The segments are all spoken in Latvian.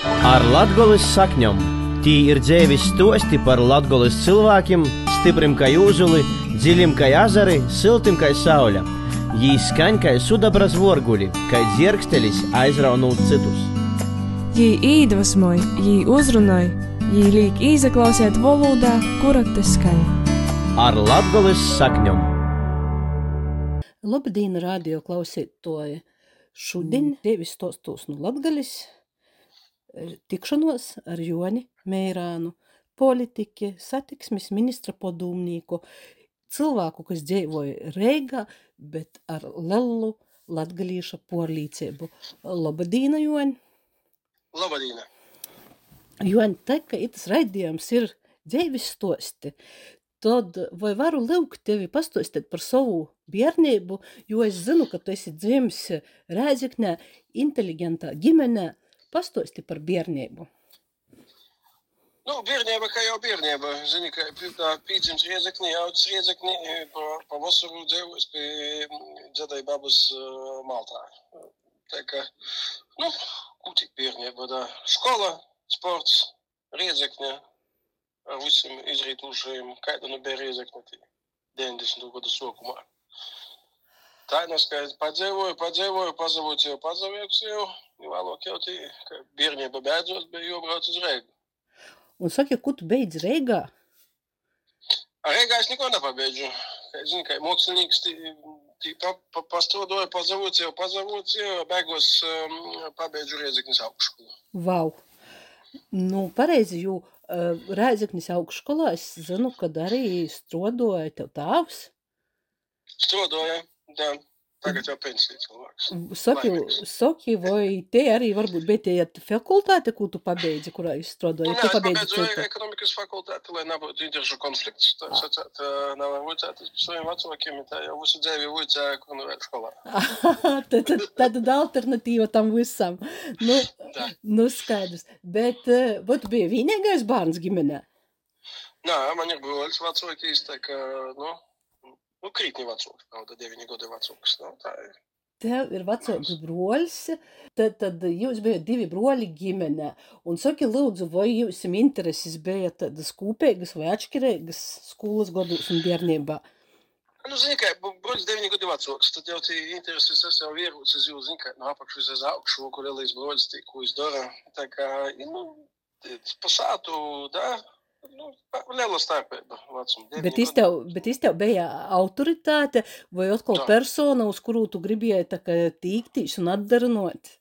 Ar latgoles sakņom tī ir dzēvis stosti par latgoles cilvēkiem, stiprim kā jūzuli, dziļim kā azari, siltim kā sauļa. Jī skaņ kā sudabras vorguļi, kā dzirkstelis aizraunot citus. Jī iedvesmoja, jī uzrunāja, jī liek izaklausīt valodā, kura te skaņ. Ar latgoles sakņom! Labdien, radio klausītāji! Šodien Dievis stostos no Latgalis tikšanos ar Joni Meirānu, politiķi, satiksmes ministra padomnieku, cilvēku, kas dzīvoja Reigā, bet ar lielu latgalīša porlīcību. Labadīna, Joni! Labadīna! Joni, tā ka itas raidījums ir dzīves stosti, tad vai varu lūgt tevi pastostīt par savu bērnību, jo es zinu, ka tu esi dzimis Rēziknē, inteliģentā ģimenē. Pastosti par bērnību. Nu, bērnība, kā jau bērnība, zini, ka pīdzims Riezeknī, audzis Riezeknī, pa, pa vasaru dzīvos pie dzedai babas uh, Maltā. Tā kā, nu, kūtīgi bērnība, da, skola, sports, Riezeknē, ar visiem izrītušajiem, kāda nu bija Riezeknē 90. gadu sokumā. Tā ir neskaidrs. Padzīvoju, padzīvoju, pazavoju, pazavoju jau. Vēlāk jau tī, ka bērnība beidzot, bija jābrauc uz Reigu. Un saki, ko tu beidz Reigā? Ar Reigā es neko nepabeidzu. Zinu, ka mākslinieks tī, tī pa, pa, pastrādāja, pazavoju, jau pazavoju, beigās um, pabeidzu Rieziknis augšskolu. Vau! Nu, pareizi, jo uh, Rēzeknis augšskolā es zinu, kad arī strodoja tev tāvs. Strodoja, jā. Tagad jau pensija cilvēks. Saki, Laimīgs. saki, vai te arī varbūt bija tie fakultāte, ko tu pabeidzi, kurā es strādāju? Nu, Tu jā, es pabeidzi pabeidzu citu. ekonomikas fakultāti, lai nebūtu interešu konflikts. Tā sacēt, nav vajadzētu par saviem vecākiem, tā jau visu dzīvi vajadzēja, kur nu vēl skolā. tad, tad, tad, tad alternatīva tam visam. Nu, Tā. nu skaidrs. Bet, eh, vai tu biji vienīgais bērns ģimenē? Nā, man ir broļs vecākīs, tā kā, nu, nu krītni vecāks, pravda, 9 gadu vecāks. Nu, tā ir. Tev ir vecāks broļs, tad, tad jūs bijat divi broļi ģimenē. Un saki, lūdzu, vai jums intereses bija tādas kopīgas vai atšķirīgas skolas gados un bērnībā? Nu, zini, kā, broļs 9 gadu vecāks, tad jau tie intereses es jau vierots, es jau zinu, ka no apakšu uz augšu, kur lielais tie, ko es daru. Tā kā, nu, pasātu, da, nu, liela starpība vecuma. Bet es tev, bet es tev bija autoritāte vai atkal Tā. persona, uz kuru tu gribēji tā kā tīktīs un atdarinot?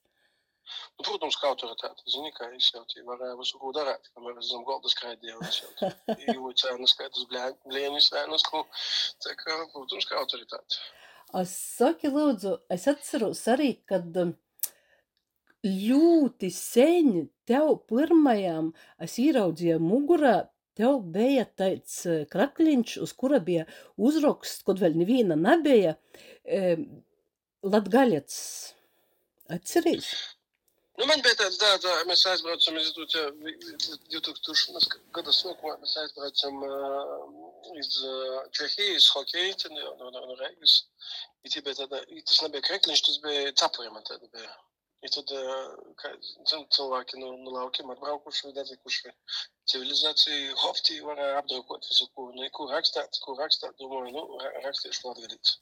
Nu, protams, kā autoritāte. Zini, ka es jau tie varēju visu ko darīt, kamēr es zem galda skraidīju. Es jau jūtu cēnas, skaidrs blēņas cēnas, ko, tā kā, protams, kā autoritāte. Es saki, lūdzu, es atceros arī, kad um, ļoti sen tev pirmajam es ieraudzīju mugurā, tev bija tāds eh, krakliņš, uz kura bija uzraksts, kad vēl neviena nebija, um, latgaļets. Atceries? Nu, man bija tāds, tā, tā, mēs aizbraucam, es domāju, 2000. gada sākumā mēs aizbraucam uh, iz uh, Čehijas hokeja, tad jau no, no, no Reigas. I tie bija tāda, i tas nebija krekliņš, tas bija cepuri man tāda bija. I tad, uh, kā, zin, cilvēki no, no laukiem atbraukuši, atikuši civilizāciju, hofti varēja apdraukot visu, ko, nu, ko rakstāt, ko rakstāt, domāju, nu, ra- rakstīšu latgadīts.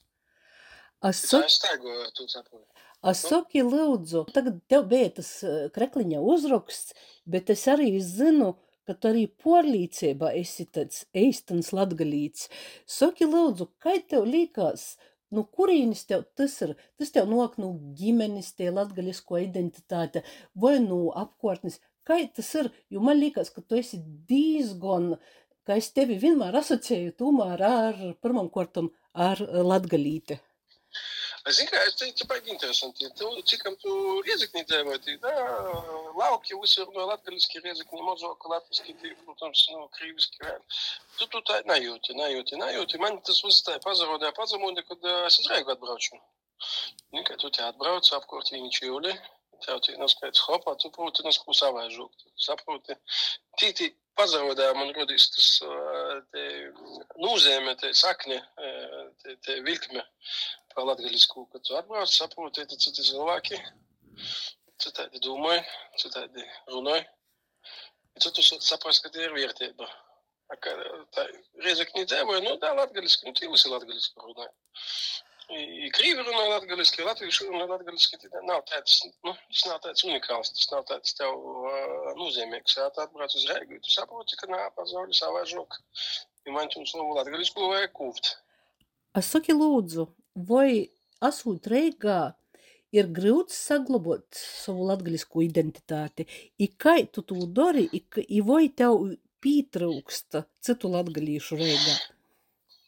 Es saku, lūdzu, tagad tev bija tas krekliņa uzraksts, bet es arī zinu, ka tu arī porlīcībā esi tāds eistans latgalīts. Saki, lūdzu, kā tev liekas, nu kurīnis tev tas ir? Tas tev nok no ģimenes, tie latgaļisko identitāte vai no apkārtnes. Kā tas ir? Jo man liekas, ka tu esi diezgan, ka es tevi vienmēr asociēju tomēr ar pirmam kortam ar latgalīti. Es zinu, ka tas ir baigi interesanti. Tu, cikam tu riezikni dzīvoji, tā lauki visur no latgaliski riezikni, mazāk latviski, tie, protams, no krīviski vēl. Tu, tu tā nejūti, nejūti, nejūti. Man tas viss tā pazarodēja pazamūdi, kad uh, es uz Reigu atbraucu. Nu, kad tu te atbrauc, apkort viņi čīvli, tev tī noskaidrs hopā, tu proti, nas ko savaižūt. Saproti, tī, tī pazarodēja man rodīs tas uh, te nūzēme, te sakne, uh, te, te vilkme par latgalisku, kad tu atbrauc, saproti, tad citi cilvēki. citādi domāju, citādi runāju. Un tad tu saprast, ka tie ir vērtība. Kā tā Riezekņi dzīvoja, nu tā latgaliski, nu tie visi latgaliski runāja. I krīvi runā latgaliski, latvieši runā latgaliski, tad nav tāds, nu, tas nav tāds unikāls, tas nav tāds tev uh, nozīmīgs. Jā, tā atbrauc uz Reigu, tu saproti, ka nā, pasauli savaižok. I man tu slovu latgalisku vajag kūpt. A saki lūdzu, vai esot Reigā ir grūti saglabāt savu latgalisko identitāti? I kā tu to dari, i, ka- i vai tev pītrauksta citu latgalīšu Reigā?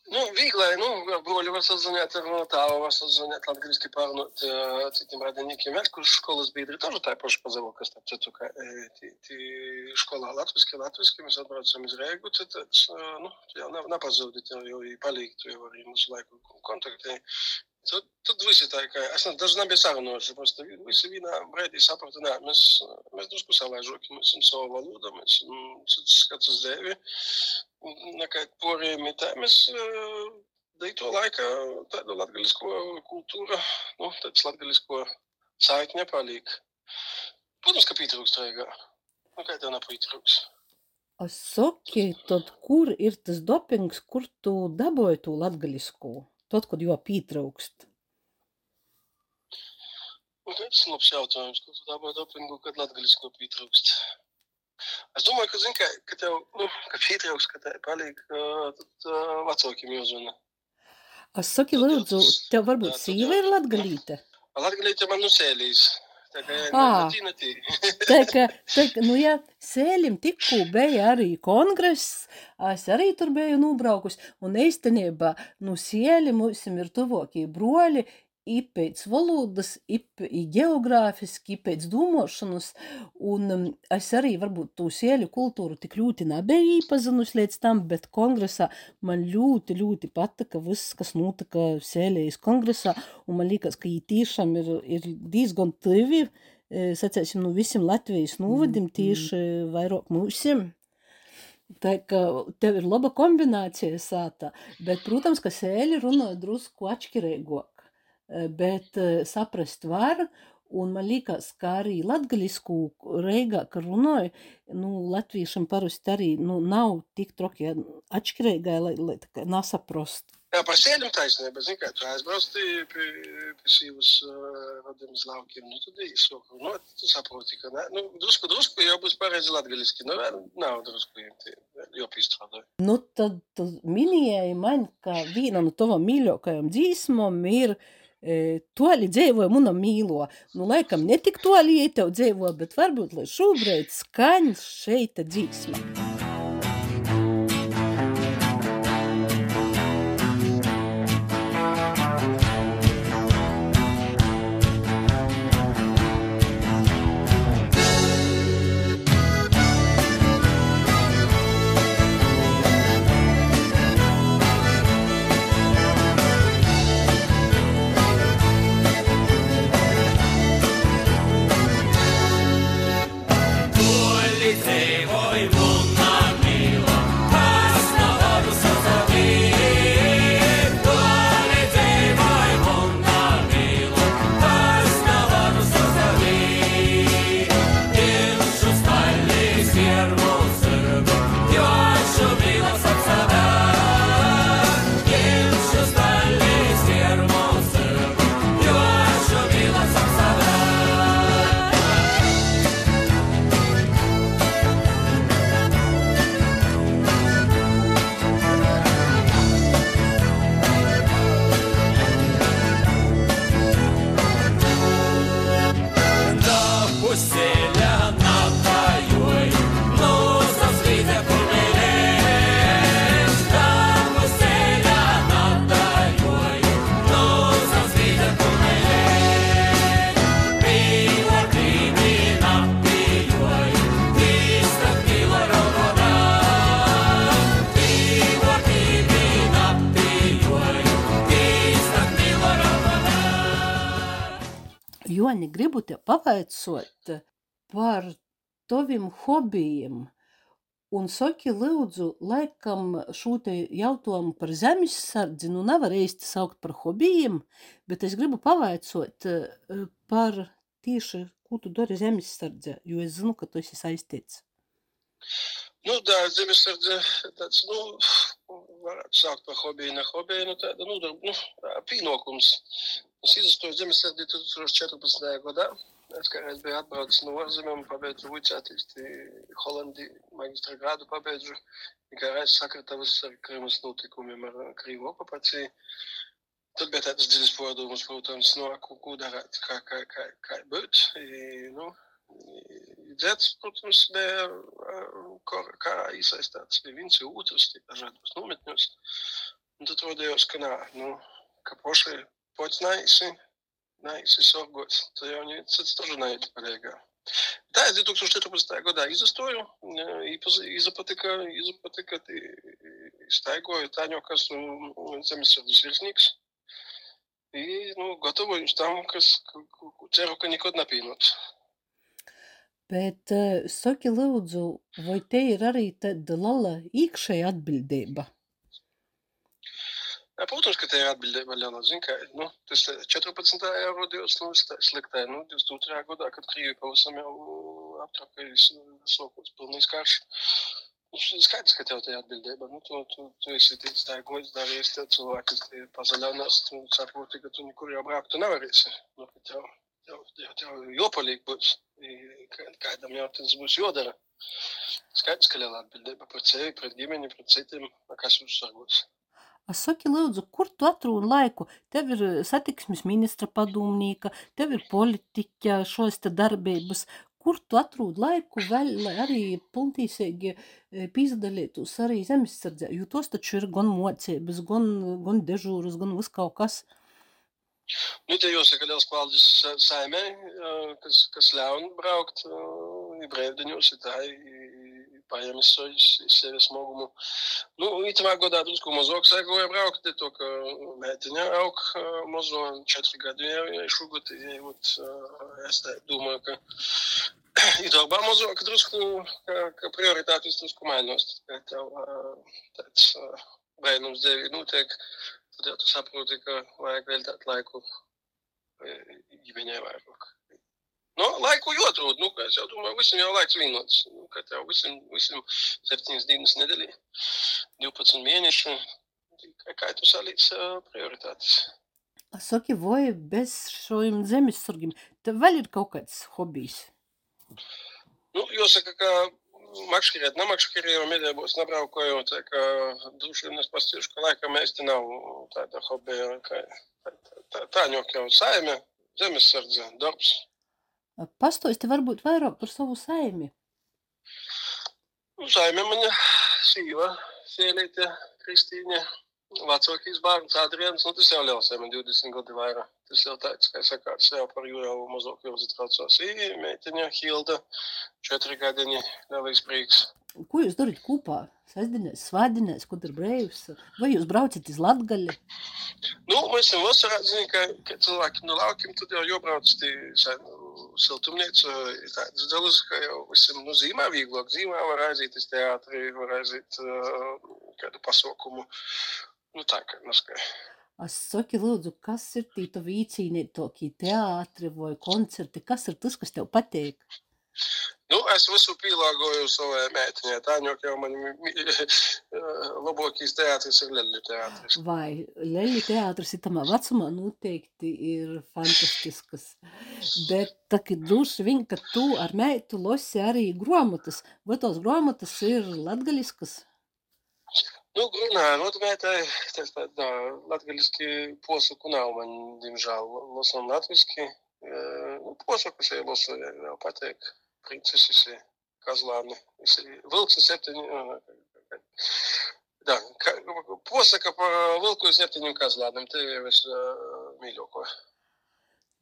Nu, vīglai, nu, ar broļu var sazvanīt, ar no tāvu var sazvanīt, latgaliski pārnot uh, citiem radiniekiem, vēl, kur školas biedri тоже tā paša pazavo, kas tā citu, ka e, tī, tī školā latviski, latviski, mēs atbraucam iz Reigu, tad, tad, uh, nu, tu jau nav, napazūdīt, jau, jau i palīg, tu jau arī mūsu laiku kontaktē. Tad, tad visi tā, ka es ne, daži nebija sarunājuši, просто visi vienā brīdī saprata, nē, mēs, mēs drusku savaižoki, mēs esam savu valodu, mēs esam cits skats uz dēvi, nekā porējumi tā, mēs uh, dēļ to laika tādu latgalisko kultūru, nu, tāds latgalisko saikņa palīk. Protams, ka pītrūks Reigā. Nu, kā tev nepītrūks? A saki, tad kur ir tas dopings, kur tu dabūji to latgalisko? Tad, kad jau pītraukst. Nu, tas ir labs jautājums, ko tu dabūji dopingu, kad latgalisko pītrūkst. Es domāju, ka, zin, ka, ka tev, nu, ka pītrūks, ka tev palīk, uh, tad uh, vecākiem jāzvana. A saki, Tad jau lūdzu, tas- tev varbūt jā, tad sīva jau- ir latgalīte? Latgalīte man nusēlīs. Tā kā, Ā. netī, netī. Tā kā, tā kā, nu jā, sēļim tikko bija arī kongress, es arī tur biju nobraukus, un īstenībā, nu, sēļi mums ir tuvākie broļi, i pēc valodas, i, i geogrāfiski, i pēc domāšanas, un es arī varbūt to sēļu kultūru tik ļoti nebiju īpazinusi līdz tam, bet kongresā man ļoti, ļoti patika viss, kas notika sēļējas kongresā, un man liekas, ka viņi tiešām ir, ir diezgan tuvi, e, sacēsim, nu visiem Latvijas novadim, tieši vairāk mūsim. Tā kā tev ir laba kombinācija sātā, bet, protams, ka sēļi runā drusku atšķirīgāk, bet saprast var, un man liekas, ka arī latgaļisku reigā, ka runāju, nu, latviešam parasti arī, nu, nav tik troki atšķirīgai, lai, lai tā kā nasaprast. Jā, par sēļiem taisnība, zin, kā tu aizbrauc pie, pie, sīvas uh, rodības laukiem, nu, tad īsoku, nu, tu saproti, ka, ne, nu, drusku, drusku jau būs pareizi latgaliski, nu, nav drusku, jau pīstrādāju. Nu, tad tu minēji man, ka viena no tavām mīļākajām dzīsmām ir e, toļi dzīvoja muna mīlo. Nu, laikam, ne tik toļi, ja tev dzīvo, bet varbūt, lai šobrīd skaņ šeita dzīsma. Pavaicot par taviem hobijiem. Un saki, lūdzu, laikam šo te jautājumu par zemes sardzi, nu nevar īsti saukt par hobijiem, bet es gribu pavaicot eh, par tieši ko tu dari zemesardzē, jo es zinu, ka tu esi saistīts. Nu, tā zemesardze, tāds, nu, varētu sākt par hobiju, ne hobiju, nu, tāda, nu, nu, pienākums. Es izstoju zemesardzi 2014. gadā. Es kādreiz biju atbraucis no ārzemēm, pabeidzu Vujcētīsti, Holandi magistra grādu pabeidzu. Kādreiz sakritavas ar Krimas notikumiem ar Krīvu okupāciju. Tad bija tāds dziļs pārdomas, protams, no ko, ko darāt, kā, kā, kā, kā būt. I, nu, Dzēts, protams, bija kā, kā iesaistāts bija viens otrs, dažādos nometņos. Un tad rodījos, ka nā, nu, ka poši pots naisi, naisi sorgots. Tad jau viņi cits тоже најде колега. Да, es 2014. gadā izstoju, izapatika, izapatika, staigoju Taņokas un zemesardzes virsnieks. I, nu, gatavojuši tam, kas, ceru, ka nekad nepīnot. Bet uh, saki, lūdzu, vai te ir arī tāda lala iekšēja atbildība? Jā, protams, ka te ir atbildība liela. Zin, kā, nu, tas 14. rodījos, nu, sliktā, nu, 22. gadā, kad Krīvi pavisam jau aptrapējis sokos pilnīs karš. Nu, skaidrs, ka tev te ir atbildība. Nu, tu, tu, tu esi tic tā gods darījis, tie cilvēki, kas te pazaļaunās, tu saproti, ka tu nekur jau braukt tu nevarēsi. Nu, ka tev, tev, tev, tev jopalīgi būs. Kādam jau tas būs jodara. Skaidrs, ka liela atbildība pret sevi, pret ģimeni, pret citiem, kas uzsargos. Saki, lūdzu, kur tu atrūni laiku? Tev ir satiksmes ministra padomnīka, tev ir politiķa šos te darbības. Kur tu atrūdi laiku vēl, lai arī pilntīsīgi pīzdalītos arī zemesardzē? Jo tos taču ir gan mocības, gan, gan dežūras, gan vis kaut kas. Nu, te jāsaka liels paldies saimē, kas, kas ļaun braukt brīvdiņos, tā pojem iz, iz sevis mogumu. Nu, itamā godā drusku mazāk sēkoja braukt, de to, ka meitiņa aug mazo, četri gadi jau šogad, ievot, es domāju, ka ir darbā mazāk drusku, ka, ka prioritātes drusku mainos, ka tev tāds brēnums dēļ notiek, tad jau tu saproti, ka vajag vēl tādu laiku ģimenei vairāk. Nu, laiku jūtu, nu, es jau domāju, visam jau laiks vienots. Nu, ka tev visam, visam 7 dienas nedēļā, 12 mēneši. Kā tu salīdz uh, prioritātes? Saki, vai bez šiem zemesargiem tev vēl ir kaut kāds hobijs? Nu, jāsaka, ka makšķerēt, nemakšķerēt, medībos nebraukoju, tā kā droši vien es pastīšu, ka laikam mēs te nav tāda hobija, ka tā, tā, tā ņok jau saime, zemesardze, darbs. Pastosti varbūt vairāk par savu saimi. Nu, saime man sīva, sielīte, Kristīne, vecākais bērns Adrians, nu tas jau liels, man 20 gadi vairāk. Tas jau tāds, kā sakāts, jau par jū jau mazāk jau zatraucos. I meitiņa Hilda, 4 gadiņi, lielais prieks. Ko jūs darat kopā? Sestdienās, svētdienās, kad ir brīvs? Vai jūs braucat uz Latgali? Nu, mēs esam vasarā, zini, ka, ka cilvēki no laukiem, tad jau jābrauc tī siltumnīca, tādas dalas, ka jau visam, nu, zīmē vieglāk. Zīmē var aiziet uz teātri, var aiziet uh, kādu pasaukumu. Nu, tā kā, nu, skai. Es saku, lūdzu, kas ir tī tu vīcīnītokī teātri vai koncerti? Kas ir tas, kas tev patīk? Nu, es visu pielāgoju savai mētiņai. Tā jau man labākais teātris ir Leļu teātris. Vai Leļu teātris ir tamā vecumā noteikti ir fantastisks. Bet tā, ka droši vien, ka tu ar meitu losi arī gromatas. Vai tos gromatas ir latgaļiskas? Nu, nē, nu, meitai, tas tā, latgaļiski posaku nav man, diemžēl, losam latviski. Nu, posakus jau losu, jau pateik принцессы козлами. Vilks ir septiņi. Da, ka, posaka par vilku ir septiņiem kazlādiem. Te jau es uh, mīļoko.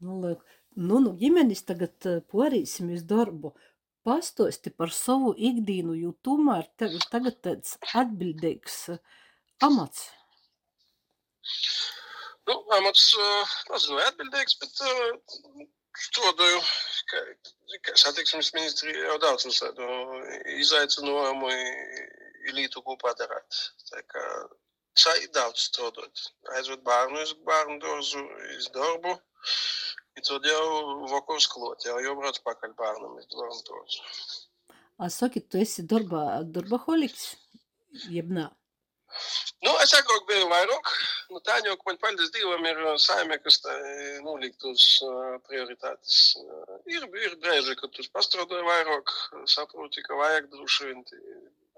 Nu, liek, nu, nu, ģimenis tagad uh, porīsimies darbu. Pastosti par savu ikdienu, jo tomēr tev ir tagad tāds atbildīgs uh, amats. Nu, amats, uh, nezinu, atbildīgs, bet uh, strādāju satiksmes ministrija jau daudz visādu izaicinājumu lītu kopā darāt. Tā kā šai daudz strādāt. Aizved bērnu uz bērnu dārzu, iz darbu. I tad jau vakars klot, jau jau brauc pakaļ bērnam, es domu tos. A, saki, tu esi darbā, darbaholiks? Jeb nā? Nu, es agrāk biju vairāk. Nu, tā jau, ka man paldies Dievam, ir uh, saime, kas tā nolikt uz uh, prioritātes. Uh, ir, ir brēži, kad tu pastrādāji vairāk, saproti, ka vajag droši vien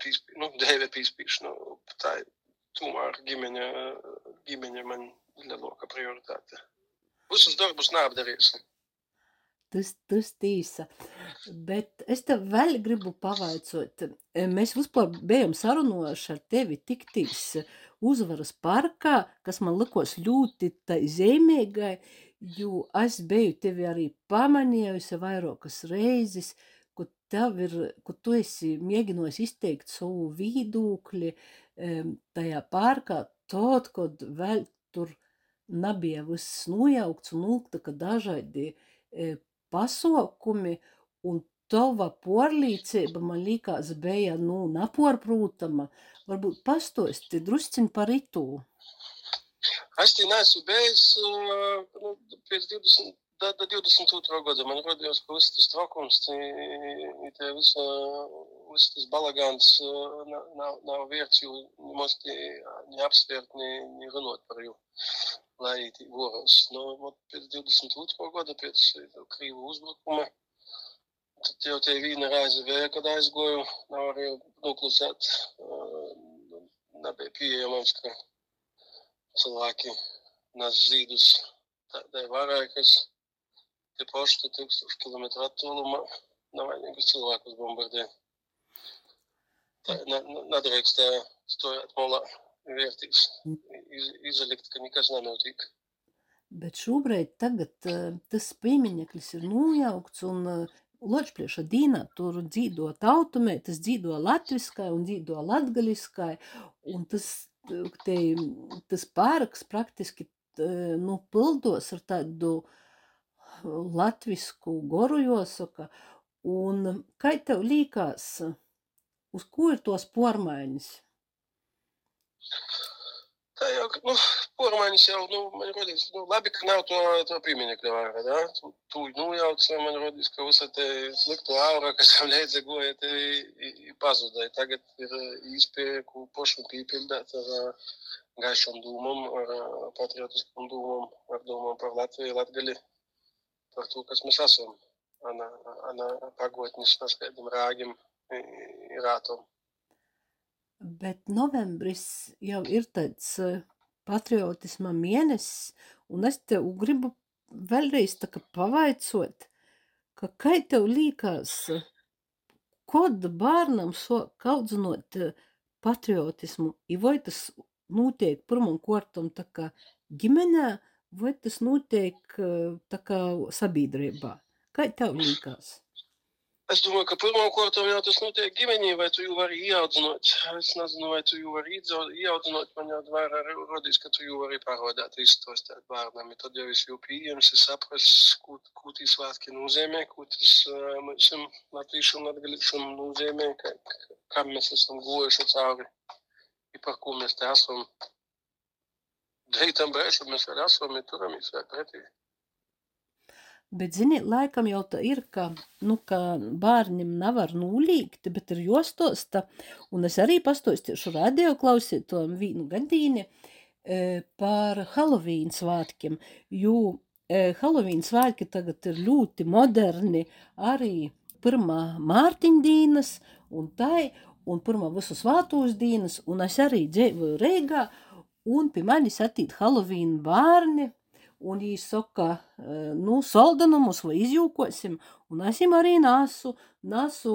pīspī, nu, dēvē pīspīšu. Nu, tā ir tomēr ģimeņa, ģimeņa man lielākā prioritāte. Visus darbus neapdarīsim. Tas, tas tīsa. Bet es tev vēl gribu pavaicot. Mēs vispār bijām sarunojuši ar tevi tiktīs uzvaras parkā, kas man likos ļoti tai zīmīgai, jo es biju tevi arī pamanījusi vairākas reizes, ka tev ir, ka tu esi mēģinājis izteikt savu viedokli tajā parkā, tad, kad vēl tur nebija viss nojaukts un lūgta, ka dažādi e, pasaukumi, un tava porlīcība man likās bija, nu, naporprūtama. Varbūt pastosti drusciņ par itu. Es tī neesmu bijis, nu, pēc 20, da, da 22. gada man rodījās, ka viss tas trokums, tie visa, viss tas balagāns nav, nav vērts, jo nemaz neapsvērt, ne, ne runāt par jū lai voros. Nu, pēc 22. gada, pēc Krīvu uzbrukuma, tad jau te viena reize vēl, kad aizgoju, nevarēju noklusēt. Nebija pieejamams, ka cilvēki nes zīdus tādai varai, kas te paši tūkstoši kilometru attālumā navainīgus cilvēkus bombardē. Tā nedrīkst stāvēt malā vērtīgs iz, izlikt, ka nekas nenotiek. Bet šobrīd tagad, uh, tas piemineklis ir nojaukts un uh, Ločplieša dīnā tur dzīvo tautumē, tas dzīvo latviskai un dzīvo latgaļiskai, un tas, te, tas pāraks praktiski nu, pildos ar tādu latvisku goru jāsaka, un kā tev līkās, uz ko ir tos pormaiņas? Tā jau, nu, pormaiņas jau, nu, man rodīs, nu, labi, ka nav to, to pieminekļa vārā, da? Tu, tu nojauc, man rodīs, ka visa te slikto aura, kas tam leidza goja, te pazudēja. Tagad ir īspēja, ko pošu pīpildēt ar gaišam dūmam, ar patriotiskam dūmam, ar dūmam par Latviju, Latgali, par to, kas mēs esam. Ana, ana pagotnis, mēs kādam rāgim, rātom. Bet novembris jau ir tāds eh, patriotisma mēnesis, un es tev gribu vēlreiz tā kā pavaicot, ka kā tev līkās, kod bērnam sok audzinot eh, patriotismu, i vai tas notiek pirmam kortam tā kā ģimenē, vai tas notiek eh, tā kā sabiedrībā? Kā tev līkās? Es domāju, ka pirmām kārtām jau tas notiek ģimenī, vai tu jau vari ieaudzināt. Es nezinu, vai tu jau vari ieaudzināt, man jau vērā rodīs, ka tu jau vari parādāt izstostāt bērnam. Tad jau es jau pieejams, es saprasu, ko, ko tī svētki nozīmē, ko tas mums latviešam latgalīšam nozīmē, ka, kam mēs esam gojuši cauri, i par ko mēs te esam. Deitam brēšam mēs vēl esam, ir turamies vēl pretī. Bet, ziniet, laikam jau tā ir, ka, nu, ka bērniem nevar nulīgt, bet ir jostosta, un es arī pastostiešu radio klausītājiem vīnu gadīni e, par Halloween svātkiem, jo e, Halloween svētki tagad ir ļoti moderni, arī pirmā mārtiņdīnas un tai, un pirmā visu svātos dīnas, un es arī dzīvoju Reigā, un pie manis atīt Halloween bērni, un viņi saka, nu, saldanumus vai izjūkosim, un es viņam arī nesu, nesu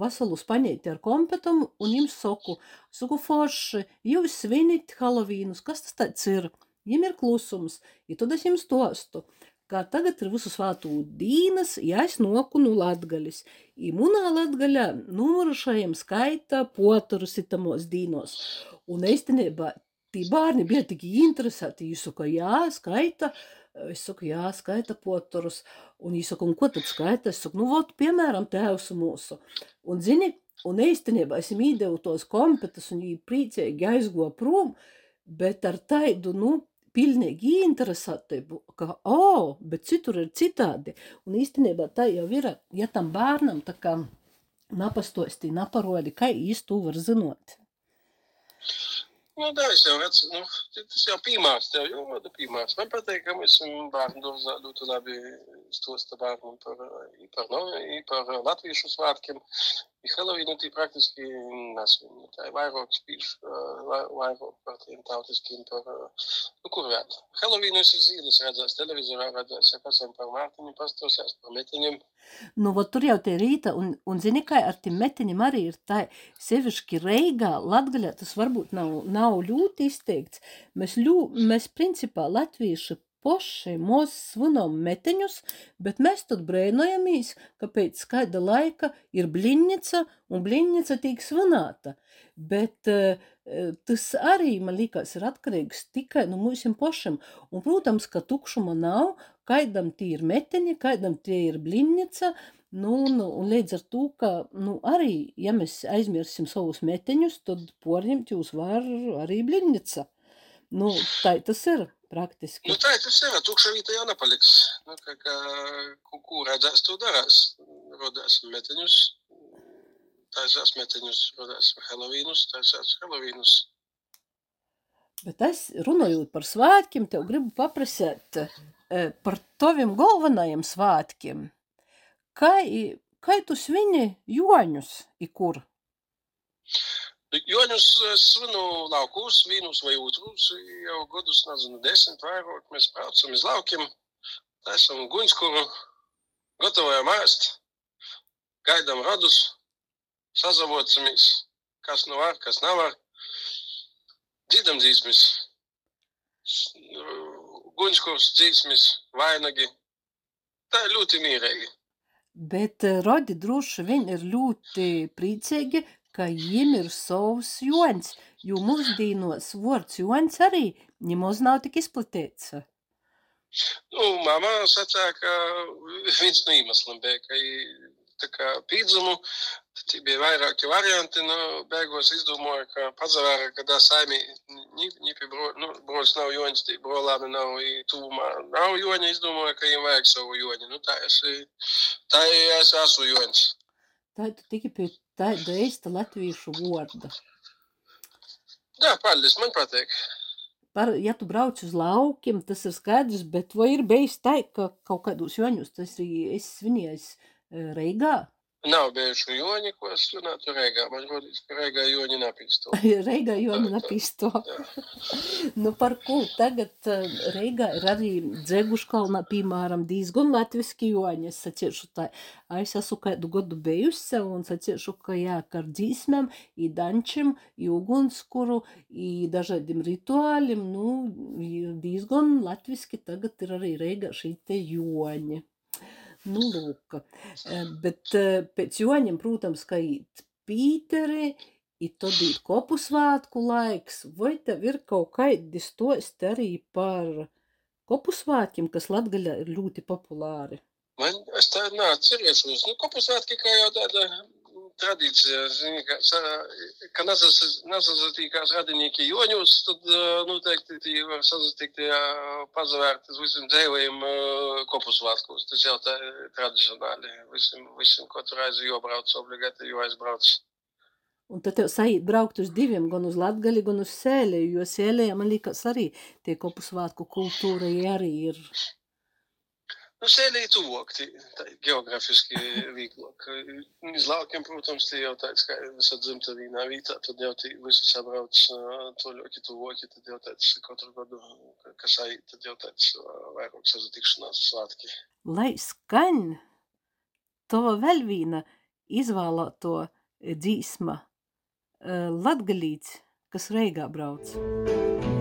veselu spaņēti ar kompetam, un jums saku, saku forši, jūs svinit Halovīnus, kas tas tāds ir? Viņam ir klusums, ja tad es jums stostu, kā tagad ir visu svātu dīnas, ja es noku no latgaļas. I munā latgaļā numurušajiem skaita poturus itamos dīnos. Un eistenībā tie bērni bija tik interesēti. Viņi saka, jā, skaita. Es saku, jā, skaita poturus. Un viņi saka, un ko tad skaita? Es saku, nu, vot, piemēram, tēvs mūsu. Un, zini, un īstenībā es viņam īdevu tos kompetus, un viņi priecīgi aizgo prom, bet ar taidu, nu, pilnīgi ieinteresētību, ka, o, oh, bet citur ir citādi. Un īstenībā tā jau ir, ja tam bērnam tā kā napastostī, naparodi, kā īsti to var zinot. Nu, tā jau redzu, nu, tas jau piemērs, tev jau vada piemērs. Man patīk, ka mēs bērnu dārzā ļoti labi stosta bērnam par, par, no, par latviešu svētkiem. Halloween praktiski nesvin. Tā ir vairāk spīš, vairāk par tiem tautiskiem, par, nu, kur vēl. Halloween es zīles redzēs, televizorā redzēs, ja kasam par Mārtiņu pastosēs, par metiņiem. Nu, vot tur jau tie rīta, un, un zini, kā ar tiem metiņiem arī ir tā, sevišķi Reigā, Latgaļā, tas varbūt nav, nav ļoti izteikts. Mēs, ļu, mēs principā latvieši poši mūs svinam meteņus, bet mēs tad brēnojamies, ka pēc skaida laika ir bliņnica un bliņnica tiek svinēta. Bet uh, tas arī, man liekas, ir atkarīgs tikai no mums pašiem. Un, protams, ka tukšuma nav, kaidam tie ir meteņi, kaidam tie ir bliņnica, Nu, nu, un līdz ar to, ka nu, arī, ja mēs aizmirsim savus meteņus, tad porņemt jūs var arī bliņnica. Nu, tā tas ir praktiski. Nu, tā tas ir. Tukša vieta jau nepaliks. Nu, kā, kā, ko redzēs, to darās. Rodās metiņus, taisās metiņus, rodās Helovīnus, taisās Helovīnus. Bet es, runājot par svētkiem, tev gribu paprasēt e, par taviem galvenajiem svētkiem. Kā, kā tu svini joņus, i kur? Joņus svinu laukos, vienus vai otrus, jau gadus, nezinu, desmit vairāk. Mēs braucam uz laukiem, taisam guņskuru, gatavojam ēst, gaidām radus, sazavocamies, kas nu var, kas nevar. Dzirdam dzīsmis, guņskurs, dzīsmis, vainagi. Tā ir ļoti mīrīgi. Bet rodi droši vien ir ļoti priecīgi, ka jim ir savs joņs, jo mūsdīnos vārds joņs arī nemaz nav tik izplatīts. Nu, mamma sacīja, ka viens no iemesliem bija, ka pīdzumu, bija vairāki varianti, nu, beigās izdomāju, ka pazavēra, ka tā saimi, ņipi bro, nu, broļs nav joņas, tī brolāmi nav tūmā, nav joņa, izdomāju, ka viņam vajag savu joņu. Nu, tā es, tā es esmu joņas. Tā tu tiki pie tāda īsta latviešu vārda. Jā, paldies, man patīk. Par, ja tu brauc uz laukiem, tas ir skaidrs, bet vai ir bijis tā, ka kaut kādos joņus tas ir svinējis Reigā? Nav bijuši joņi, ko es runātu Reigā. Man rodīs, ka Reigā joņi napīsto. Reigā joņi napīsto. nu, par ko tagad Reigā ir arī Dzeguškalnā, piemēram, diezgan latviski joņi. Es saciešu tā, es esmu kādu godu bijusi un saciešu, ka jā, ka ar dzīsmēm, i dančim, i ugunskuru, i dažādiem rituālim, nu, diezgan latviski tagad ir arī Reigā šī te joņi. Nu, lūk, bet pēc joņiem, protams, ka īt Pīteri, i tad ir kopu svētku laiks, vai tev ir kaut kādi stosti arī par kopu svētkiem, kas Latgaļā ir ļoti populāri? Man, es tā neatcerēšos, nu, kopu svētki kā jau tāda tradīcija, zini, ka, ka nesasatīkās radinieki joņos, tad noteikti tī var sasatikt ja pazavērt uz visiem dzēvajiem kopu svētkos. Tas jau tā ir tradicionāli. Visiem, visiem katru reizi jobrauc, obligāti jo aizbrauc. Un tad tev sajūt braukt uz diviem, gan uz Latgali, gan uz Sēlēju, jo Sēlējā man liekas arī tie kopu svētku kultūra arī ir Nu, sēlī tuvāk, tā geografiski vieglāk. Iz laukiem, protams, tie jau tāds, kā visa dzimta vienā vietā, tad jau tie visi sabrauc to ļoti tuvāki, tad jau tāds katru gadu, kas arī, tad jau tāds vairāk sazatikšanās svētki. Lai skaņ to vēl viena izvēlēto dzīsma latgalīts, kas Reigā brauc. Żółta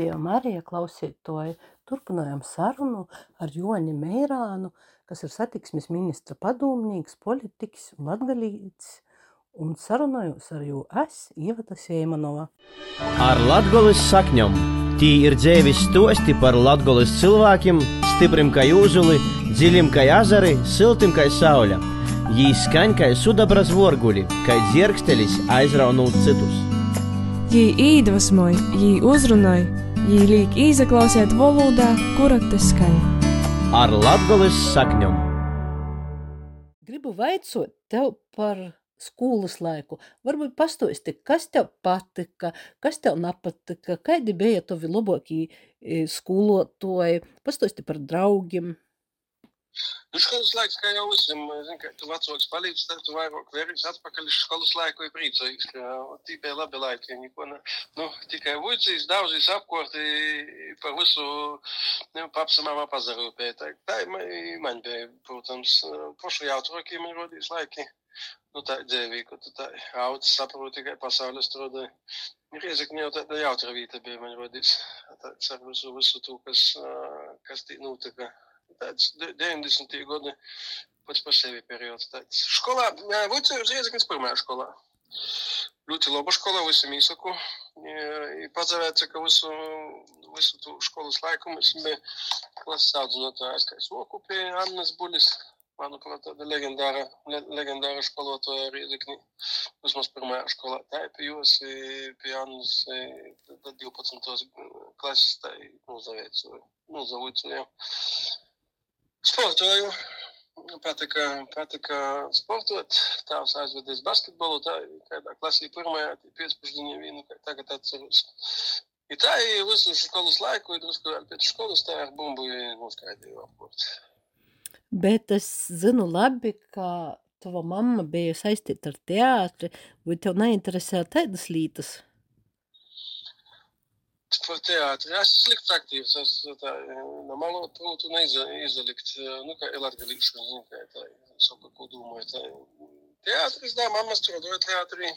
Radio Marija klausītāji, turpinājām sarunu ar Joni Meirānu, kas ir satiksmes ministra padomnieks, politikas un latgalīts, un sarunājos ar jū es, Ievata Siemanova. Ar Latvijas sakņom tī ir dzēvis stosti par Latvijas cilvēkiem, stiprim kā jūzuli, dziļim kā ezeri, siltim kā saule. Jī skaņ kā sudabra zvorguļi, kā dzirkstelis aizraunot citus. Jī iedvesmoj, jī uzrunoj, jī liek izaklausēt valodā, kura te skaņ. Ar Latvijas sakņom! Gribu vaicot tev par skolas laiku. Varbūt pastāsti, kas tev patika, kas tev nepatika, kādi bija tavi labākie skolotāji, pastāsti par draugiem. Nu, skolas laiks, kā jau visam, zin, ka tu vecāks palīdz, tad tu vairāk vērīs atpakaļ uz skolas laiku ir priecīgs, ka tī bija labi laiki, neko ne, nu, tikai vuicīs, daudzīs apkorti par visu, nu, papsamām apazarūpē. Tā, tā man, man bija, protams, pošu jautrākie man rodīs laiki. Nu, tā ir dzēvī, ka tu tā audzis saproti tikai pasaules strādāja. Riezekņi jau tāda jautra vieta bija man rodīs. Tāds ar visu, visu to, kas, kas tī notika tāds de- 90. gadi pats par sevi periods. Tāds. Školā, jā, Vuci uz Riezeknes pirmajā skolā. Ļoti laba skola, visam īsaku. I padzavēc, ka visu, visu tu školas laiku mēs bija klases audzinātājs, kā Sokupi, Annas Bulis. Manuprāt, tāda legendāra, le, legendāra skolotāja Riezekni. Vismaz pirmajā skolā. Tā ir pie jūs, i pie Annas, i tad 12. klases, tā ir nozavēc, nozavīcu, jā. Sportoju. Patika, patika sportot. Tēvs aizvedis basketbolu. Tā ir kādā klasī pirmajā, tie 15 vīnu, kā tagad atceros. Tā ir visu skolas laiku, ir drusku vēl pēc skolas, tā ar bumbu ir noskaidīju apkort. Bet es zinu labi, ka tava mamma bija saistīta ar teātri, vai tev neinteresē tādas lietas? Par teātri. Es esmu slikts aktīvs. Es tā, no malo prūtu neiza, izalikt. Nu, kā ir latgalīšu, zinu, kā tā, saku, ko domāju. Tā, teātris, da, mamma strādāja teātrī.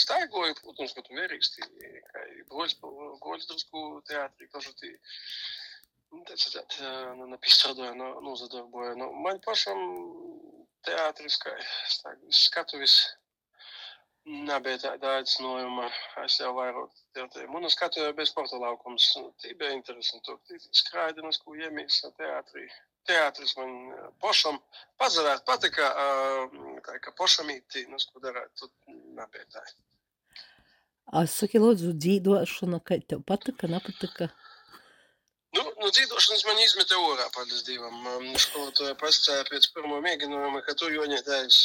Staigoju, protams, ka tu vērīgs, kā ir drusku teātrī, kažu tī. Nu, tā citādi, nu, nu, nozadarboja. Nu, man pašam teātris, kā skatuvis Nebija tāda aicinājuma. Es jau vairāk tev manu skatu bez sporta laukums. Tī bija interesanti. Tī skraidinas, ko iemīs teātrī. Teātris man pašam pazarēt patika, tā kā pašam ītī, nu, ko darāt, tur nebija tā. A saki, lūdzu, dzīvošana, kā tev patika, nepatika? Nu, dzīvošanas man izmeta orā, paldies Dievam. Skolotāja pastāja pēc pirmo mēģinājuma, ka tu Joņē teiks,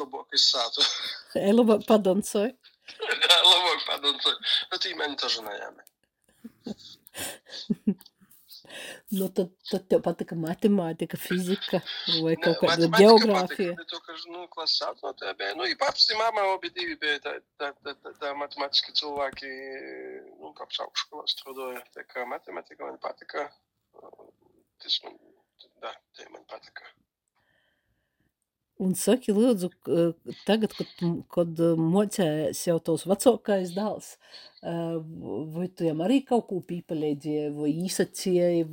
labāk izsātu. Labāk padancoja. labāk padancoja. Nu, tī mani tažu nejāmi. Nu, tad, tad tev patika matemātika, fizika vai kaut kāda geogrāfija. bet to, ka, nu, klases sākotnē bija, nu, i paps, i mamma, obi divi bija tā, tā, tā, tā, tā matemātiski cilvēki, nu, paps augšskolā strādāja, tā kā matematika man patika, tas man, da, tie man patika. Un saki, lūdzu, tagad, kad, kad mocējies jau tos vecākais dēls, eh, vai tu jām arī kaut ko pīpalēģēji, vai īsacēji,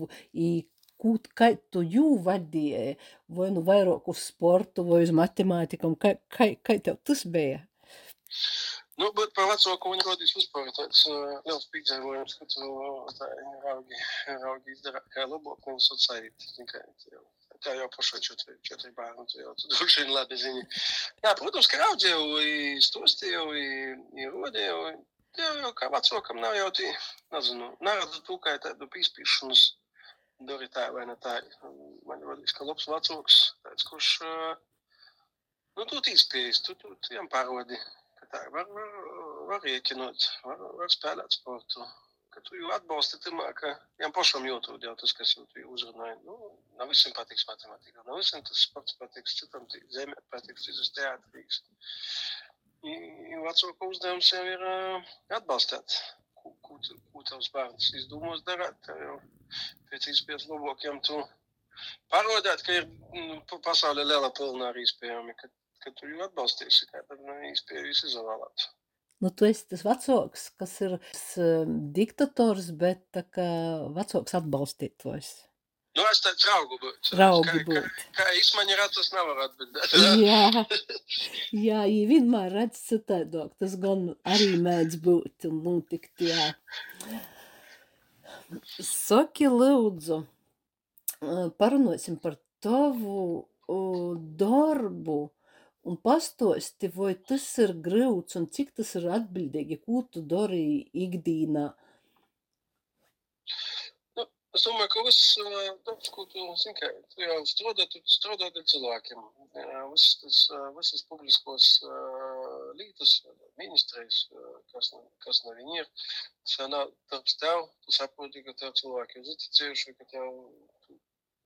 ko, kā tu jū vadīji, vai nu vairāk uz sportu, vai uz matemātikam, kā, kā, kā tev tas bija? Nu, bet par vecāku viņi rodīs vispār tāds uh, liels piedzīvojums, ka tu tā raugi, raugi izdara kā labāk, un sociāli tikai jau. Tā jau pašai četri, četri bērni, tu jau tu droši vien labi zini. Jā, protams, ka i, i rodēju, jā, jau kā vecākam nav jau tī, nezinu, naradu tu kā tādu pīspīšanas dari tā vai ne tā. Man rodīs, ka labs vecāks, tāds, kurš, nu, tu tīspējas, tu, tu, tu jām parodi. ka tā var, var, var rēķinot, var, var spēlēt sportu. Ka tu jau atbalsti tam, ka viņam pašam jūtot jau tas, kas jau tu jau uzrunāji. Nu, nav visiem patiks matemātikā, nav visiem tas sports patiks, citam tī zemē patiks, citas teātrīgs. Vecāka uzdevums jau ir uh, atbalstīt, ko, ko, tu- ko tavs bērns izdomos darāt. Tā jau pēc iespējas labākiem tu parodāt, ka ir nu, pa- pasaulē liela pilna ar iespējami, ka, ka tu jau atbalstīsi, kā tad nu, iespēju izolēt. Nu, tu esi tas vecāks, kas ir s, diktators, bet tā kā vecāks atbalstītājs. Nu, es tāds raugu būtu. Raugi Kā, būt. kā, kā īsmaņa ratas nevar atbildēt. Jā, jā, ja vienmēr redz citādāk, tas gan arī mēdz būt un notikt, jā. Saki, lūdzu, ā, parunāsim par tavu darbu un pastosti, vai tas ir grūts un cik tas ir atbildīgi, ko tu dari ikdīnā. Es domāju, ka viss ā, darbs, ko tu, zini, kā, tu jau strādā, tu strādā ar cilvēkiem. Jā, Viss tas, ā, visas publiskos ā, lītas, ministrijas, ā, kas, no- kas no viņi ir, tas jau nav darbs tev, tu saproti, ka tev cilvēki ir uzticējuši, ka tev, tu-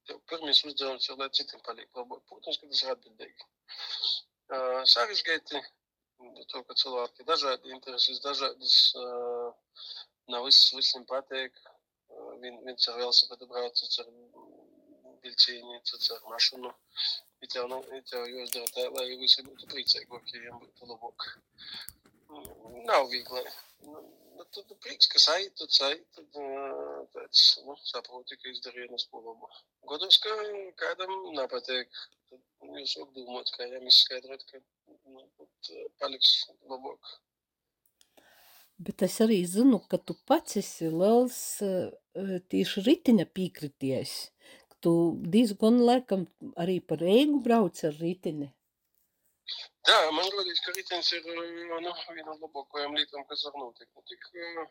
tev pirmais uzdevums ir, lai citiem paliek labāk. Protams, ka tas ir atbildīgi. Sarežģīti, to, ka cilvēki ir dažādi, intereses dažādas, nav viss visiem patīk. Vien, viens ar velosipēdu brauc, cits ar vilcieni, cits ar mašīnu. Ir tev, nu, ir tev jāizdara tā, lai visi būtu priecīgāki, ja jiem būtu labāk. Nav viegli. Nu, Tad tu prieks, ka sai, tad sai, tad tāds, nu, saproti, ka izdarīja nes ko labu. Godos, ka kādam nepatīk, tad jūs varat domāt, kā jām izskaidrot, ka ā, paliks labāk. Bet es arī zinu, ka tu pats esi liels eh, tieši riteņa piekrities. Tu diezgan laikam arī par Rīgu brauc ar riteni. Jā, man liekas, ka ritenis ir ā, nu, viena no labākajām lietām, kas var notikt. Nu, tik, ā,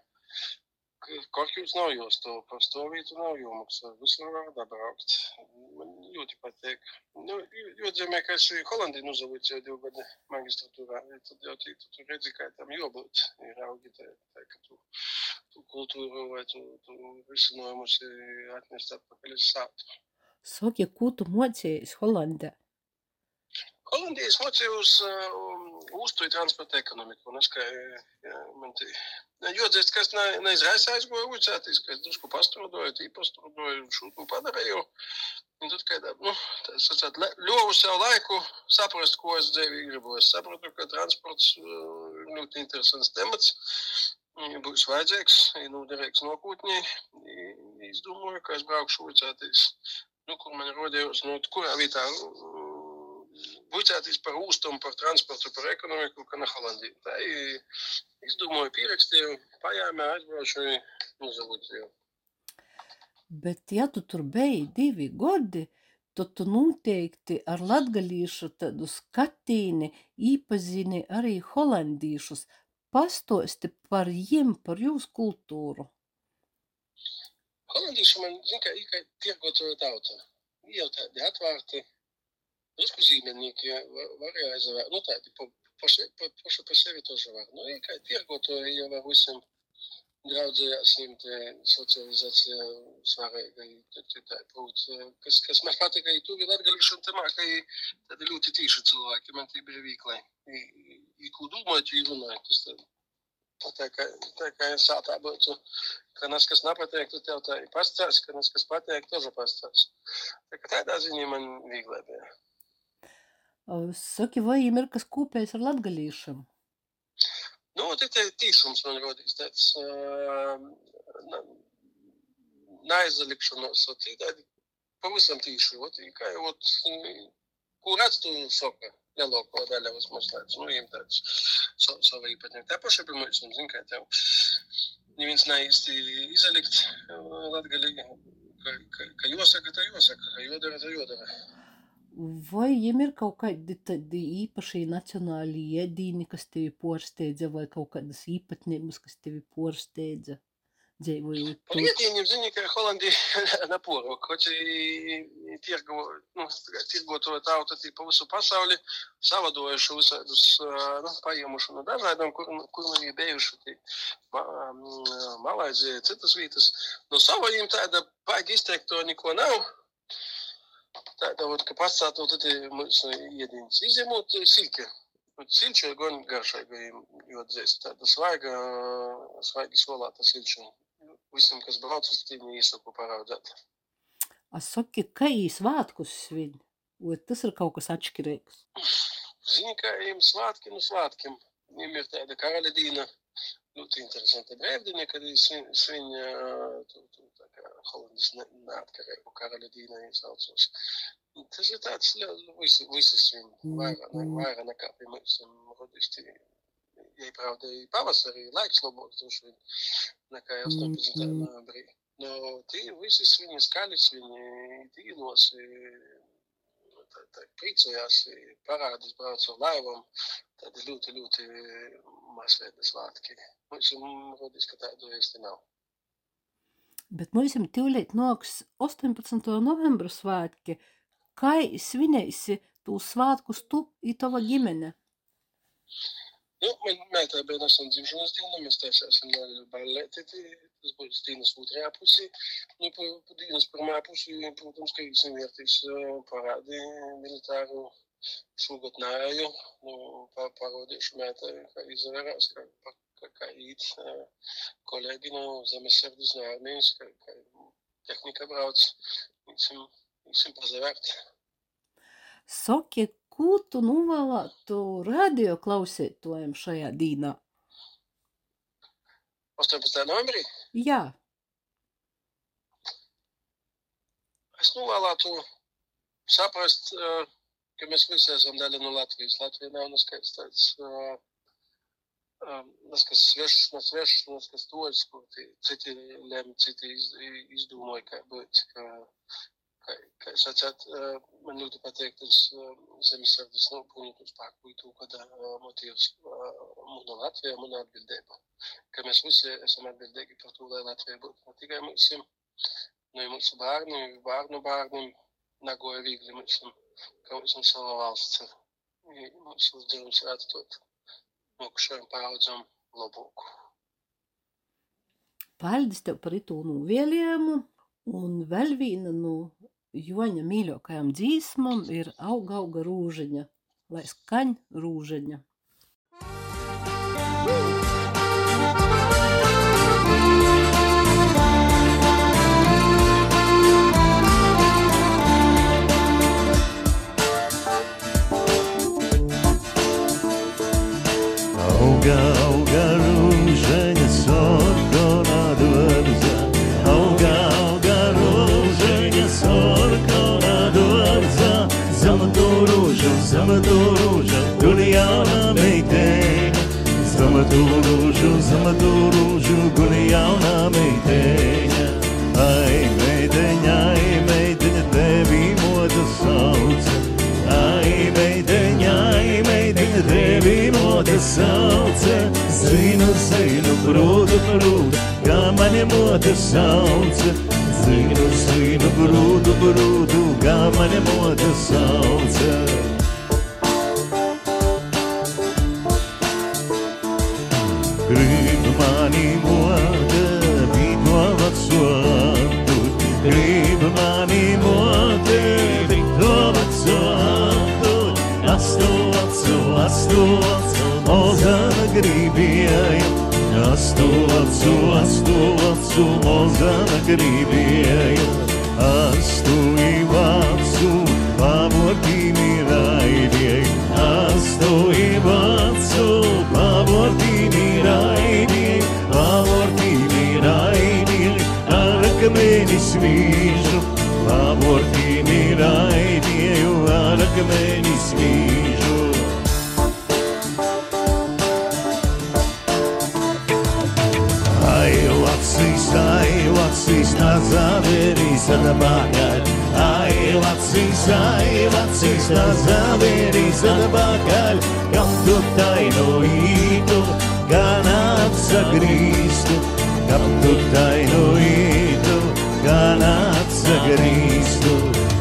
ka Korķis nav jāstāv, par stāvvietu nav jāmaksā. Visur var dabraukt. Man Juodį patek. Nu, Juodziemekas į Holandiją nuzavūtė, jau gada magistratūrą. Ir todėl tai tu turi riziką tam jau būti. Ir augi tai, tai kad tu, tu kultūrų, vai tu, tu visi nuomus atnešta pakalis savo. Sokie kultų mocija į Holandiją. Holandijas mocījos uh, uztuju transporta ekonomiku, un es kā, jā, man tī, jodzēst, kas ne, neizraisa aizgoja ulicētīs, ka es drusku pastrūdoju, tī pastrūdoju, un šūtu padarēju. Un tad, kad, nu, tas sacāt, le- ļovu sev laiku saprast, ko es dzīvī gribu. Es saprotu, ka transports uh, ir ļoti interesants temats. Ja būs vajadzīgs, ir noderīgs nākotnē. Es domāju, ka es braukšu ulicētīs, nu, kur man rodījos, nu, kurā vietā uh, buļcēties par ūstumu, par transportu, par ekonomiku, ka ne Holandija. Tā ir, es domāju, pierakstīju, pajāmē, aizbraušu uz Zalūciju. Bet, ja tu tur biji divi gadi, tad tu noteikti ar latgalīšu tādu skatīni īpazini arī holandīšus. Pastosti par jiem, par jūsu kultūru. Holandieši man, zin, kā, ir kā tirgotoja tauta. Viņi jau tādi atvērti, drusku zīmenīgi, var, var aizvērt, nu tādi pa, paši, pa, paši par sevi toži var. Nu, ir kā tirgotoja jau var visam draudzējāsim, te socializācija svarīga, tā būt, kas, kas man patika, ir tuvi latgalīši un tamā, ka ir tādi ļoti tīši cilvēki, man tie bija vīklai. I, ko domājat, ir runājat, tas tad. Tā kā, tā kā es sātā būtu, ka nes kas nepateiktu, tev tā ir pastāsts, ka nes kas pateiktu, тоже pastāsts. Tā kā tādā ziņā man vīglē bija. Saki, vai jums ir kas kopējs ar latgalīšiem? Nu, tikai tīšums man rodīs tāds uh, neaizlikšanos, ot, tādi pavisam tīši, ot, kā, ot, kur redz tu soka, lielāko daļu vismaz tāds, nu, viņiem tāds so, savu īpatnību. Tā paša pie mums, un zin, kā tev, neviens neīsti izalikt latgalīgi, ka, ka, ka josaka, tā josaka, ka jodara, tā jodara. Vai jums ir kaut kādi tādi īpaši nacionāli ēdīni, kas tevi porsteidza, vai kaut kādas īpatnības, kas tevi porsteidza? Dzīvojot Par ēdīņiem, zini, ka Holandija naporo, kaut arī tirgo, nu, tirgotoja tauta tī pa visu pasauli, savadojuši visādus, nu, paiemuši no dažādām, kur, kur viņi bijuši, tī, ma, Malaizija, citas vietas. No savajiem tāda baigi izteikto neko nav. Tāda, vat, ka pasātu, tad mūsu iedīns izņemot silke. Silča ir gan garšīga, jo dzēst tāda svaiga, svaigi solāta silča. Visam, kas brauc uz tīm, īsaku paraudzēt. Es saku, ka īs vātkus svin, vai tas ir kaut kas atšķirīgs? Zini, kā jiem svātki no svātkiem. Viņiem ir tāda karaļa dīna, ļoti interesanta brēvdiņa, kad viņi svin, svin ne, neatkarību karaļa dīna iesaucos. Tas ir tāds, visi, visi svin, vairāk, vairāk nekā pie mums rodisti. Iepraudēja pavasarī, laiks labāk, droši vien, nekā 18. novembrī. No, tie visi svini skaļi, svini dīlos, tā, tā priecājās, parādīs brauc ar laivam, tādi ļoti, ļoti masveida svātki. Mums rodīs, ka tādu īsti nav. Bet mums ir tūlīt noks 18. novembra svētki. Kā svinēsi tū svētkus tu i tava ģimene? Nu, man meitai bija nesen dzimšanas diena, mēs taisāsim nelielu balleti, tas būs dienas otrajā pusī. Nu, pa, pa dienas pirmajā pusī, protams, ka īsim vērtīs parādi militāru šogad nāju, nu, pa, parodīšu meitai, kā izvērās, kā, kā, kā īt kolēģi no zemesardas no armijas, kā, kā tehnika brauc, īsim, īsim pazavērt. Saki, ko tu novēlētu radio klausītājiem šajā dīnā? 18. novembrī Jā, es novēlētu saprast, uh, ka mēs visi esam daļa no Latvijas. Latvija nav neskaidrs tāds, uh, um, neskas svešs, nesvešs, neskas toļs, kur tie citi lem, citi iz, izdomāja, kā būt, kā, kā, kā es atsāt, uh, man ļoti patīk tas uh, zemesardas no bruņotu spēku, to, kad uh, motīvs uh, mūna Latvijā, mūna atbildība. Ka mēs visi esam atbildīgi par to, lai Latvija būtu ne tikai mūsim, no mūsu bērniem, bērnu bērniem, nagoja viegli mūsim, ka mūsim sava valsts ir. I Mūsu uzdevums ir atstāt nākušajām paudzēm labāku. paldies tev par itu novēlējumu. Un vēl viena no Joņa mīļākajām dzīsmām ir auga, auga rūžiņa, lai skaņ rūžiņa. Zamatu rūžu, zamatu rūžu, guli jauna meiteņa. Ai, meiteņa, ai, meiteņa, tevi moda sauc. Ai, meiteņa, ai, meiteņa, tevi moda sauc. Zinu, zinu, prūdu, prūdu, kā mani moda sauc. Zinu, zinu, brūdu, brūdu, kā mani moda sauc. Astu, astu, mozana gribēja. Astu, astu, astu, astu. Astu, ivacu, pavorti mi raidēja. Astu, ivacu, pavorti mi raidēja. Pavorti mi raidēja, ar akmeni smīžu. Pavorti mi raidēja, ar akmeni smīžu. Atpakaļ. Ai, Latvijas, ai, Latvijas, nazavērīs atpakaļ. Kam tu taino ītu, gan atsagrīstu. Kam tu taino ītu, gan atsagrīstu.